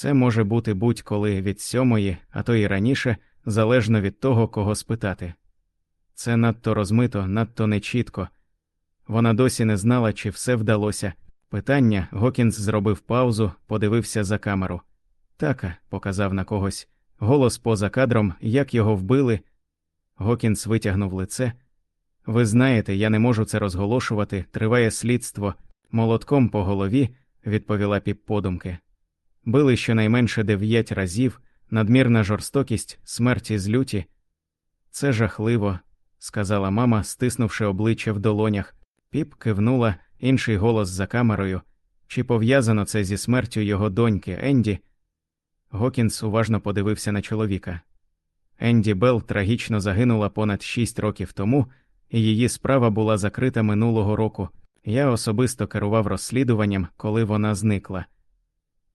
Це може бути будь-коли від сьомої, а то й раніше, залежно від того, кого спитати. Це надто розмито, надто нечітко. Вона досі не знала, чи все вдалося. Питання Гокінс зробив паузу, подивився за камеру. Така, показав на когось. Голос поза кадром, як його вбили. Гокінс витягнув лице. Ви знаєте, я не можу це розголошувати, триває слідство. Молотком по голові, відповіла піп подумки. Били щонайменше дев'ять разів, надмірна жорстокість, смерті з люті. Це жахливо, сказала мама, стиснувши обличчя в долонях. Піп кивнула, інший голос за камерою. Чи пов'язано це зі смертю його доньки Енді? Гокінс уважно подивився на чоловіка. Енді Белл трагічно загинула понад шість років тому, і її справа була закрита минулого року. Я особисто керував розслідуванням, коли вона зникла.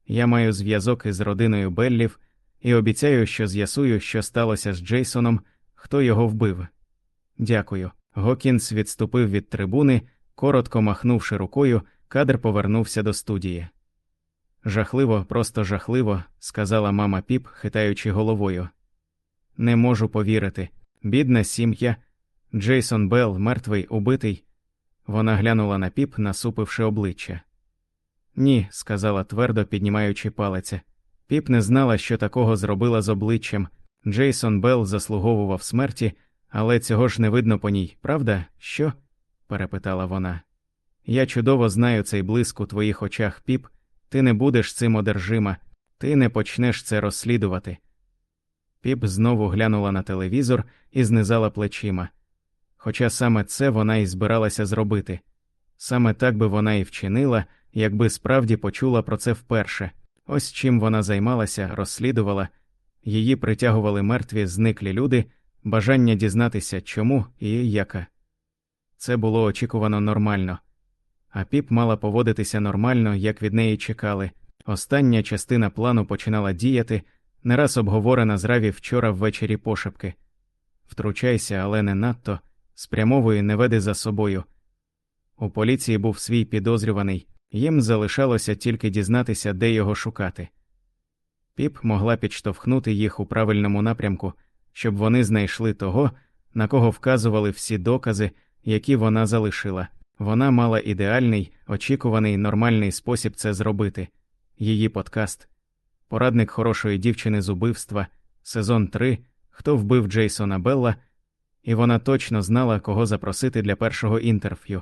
Я маю зв'язок із родиною Беллів і обіцяю, що з'ясую, що сталося з Джейсоном, хто його вбив. Дякую. Гокінс відступив від трибуни, коротко махнувши рукою, кадр повернувся до студії. Жахливо, просто жахливо, сказала мама піп, хитаючи головою. Не можу повірити. Бідна сім'я. Джейсон Белл, мертвий, убитий. Вона глянула на піп, насупивши обличчя. Ні, сказала твердо, піднімаючи палиця. Піп не знала, що такого зробила з обличчям. Джейсон Белл заслуговував смерті, але цього ж не видно по ній, правда? Що? перепитала вона. Я чудово знаю цей блиск у твоїх очах, піп. Ти не будеш цим одержима, ти не почнеш це розслідувати. Піп знову глянула на телевізор і знизала плечима. Хоча саме це вона і збиралася зробити. Саме так би вона і вчинила, якби справді почула про це вперше. Ось чим вона займалася, розслідувала, її притягували мертві, зниклі люди, бажання дізнатися, чому і яка. Це було очікувано нормально, а піп мала поводитися нормально, як від неї чекали. Остання частина плану починала діяти, не раз обговорена з Раві вчора ввечері пошепки. Втручайся, але не надто, спрямовуй не веди за собою. У поліції був свій підозрюваний, їм залишалося тільки дізнатися, де його шукати. Піп могла підштовхнути їх у правильному напрямку, щоб вони знайшли того, на кого вказували всі докази, які вона залишила. Вона мала ідеальний, очікуваний, нормальний спосіб це зробити. Її подкаст, порадник хорошої дівчини з убивства, сезон 3, хто вбив Джейсона Белла, і вона точно знала, кого запросити для першого інтерв'ю.